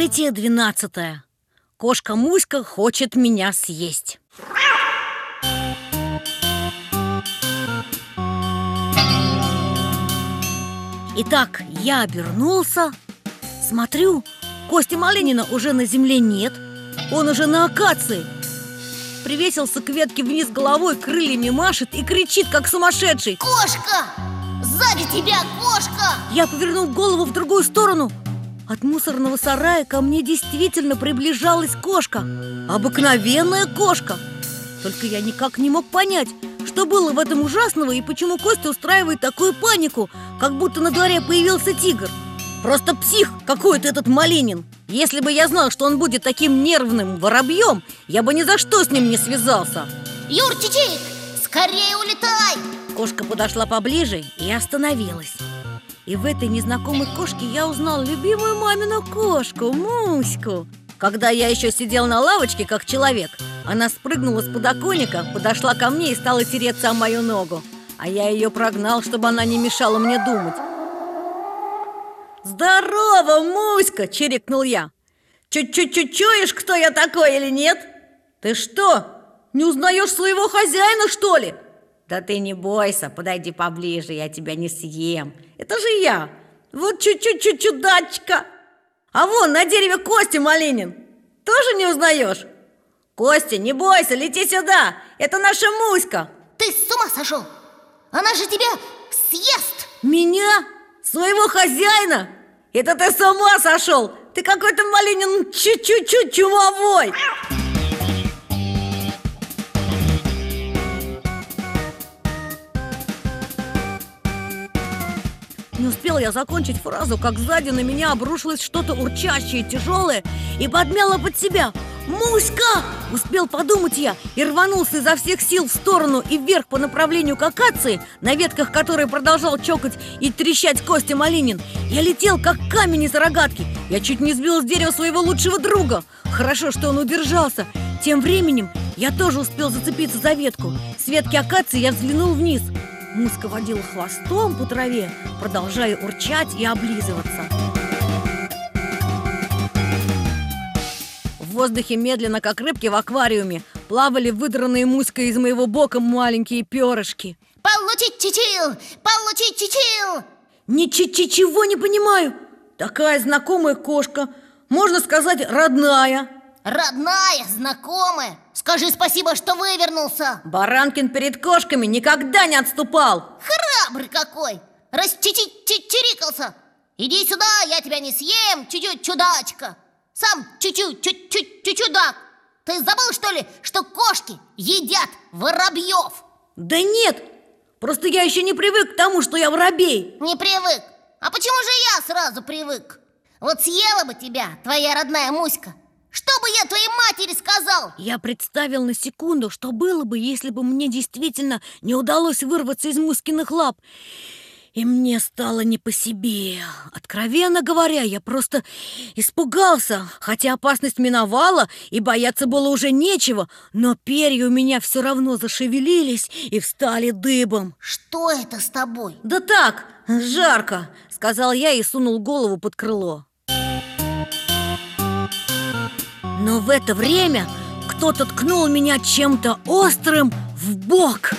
Событие двенадцатое. Кошка Муська хочет меня съесть. Итак, я обернулся, смотрю, Кости Малинина уже на земле нет, он уже на акации. Привесился к ветке вниз головой, крыльями машет и кричит, как сумасшедший. Кошка! Сзади тебя кошка! Я повернул голову в другую сторону. От мусорного сарая ко мне действительно приближалась кошка. Обыкновенная кошка. Только я никак не мог понять, что было в этом ужасного и почему Костя устраивает такую панику, как будто на дворе появился тигр. Просто псих какой-то этот Малинин. Если бы я знал, что он будет таким нервным воробьем, я бы ни за что с ним не связался. Юр, Чичик, скорее улетай! Кошка подошла поближе и остановилась. И в этой незнакомой кошке я узнал любимую мамину кошку, Муську. Когда я еще сидел на лавочке, как человек, она спрыгнула с подоконника, подошла ко мне и стала тереться о мою ногу. А я ее прогнал, чтобы она не мешала мне думать. «Здорово, Муська!» – чирикнул я. «Чуть-чуть чуешь, кто я такой или нет?» «Ты что, не узнаешь своего хозяина, что ли?» «Да ты не бойся, подойди поближе, я тебя не съем. Это же я, вот чуть-чуть чудачка!» «А вон на дереве Костя Малинин, тоже не узнаешь?» «Костя, не бойся, лети сюда, это наша Муська!» Ты с ума сошел? Она же тебя съест! Меня? Своего хозяина? Это ты с ума сошел? Ты какой-то Малинин чуть-чуть чумовой! Не успел я закончить фразу, как сзади на меня обрушилось что-то урчащее, тяжелое и подмяло под себя. «Муська!» – успел подумать я и рванулся изо всех сил в сторону и вверх по направлению к акации, на ветках которой продолжал чокать и трещать Костя Малинин. Я летел, как камень из рогатки. Я чуть не сбил с дерева своего лучшего друга. Хорошо, что он удержался. Тем временем я тоже успел зацепиться за ветку. С ветки акации я взглянул вниз – Муска водила хвостом по траве, продолжая урчать и облизываться. В воздухе медленно, как рыбки в аквариуме, плавали выдранные муськой из моего бока маленькие перышки. Получить чичил! Получить чичил! Ничего не понимаю. Такая знакомая кошка, можно сказать, родная. Родная, знакомая. Скажи спасибо, что вывернулся. Баранкин перед кошками никогда не отступал. Храбрый какой. Расчирикался Иди сюда, я тебя не съем, чуть-чуть чудачка. Сам чуть-чуть, чуть-чуть чудак Ты забыл, что ли, что кошки едят воробьев? Да нет, просто я еще не привык к тому, что я воробей. Не привык? А почему же я сразу привык? Вот съела бы тебя, твоя родная Муська что бы я твоей матери сказал? Я представил на секунду, что было бы, если бы мне действительно не удалось вырваться из Мускиных лап. И мне стало не по себе. Откровенно говоря, я просто испугался, хотя опасность миновала, и бояться было уже нечего, но перья у меня все равно зашевелились и встали дыбом. Что это с тобой? Да так, жарко, сказал я и сунул голову под крыло. Но в это время кто-то ткнул меня чем-то острым в бок.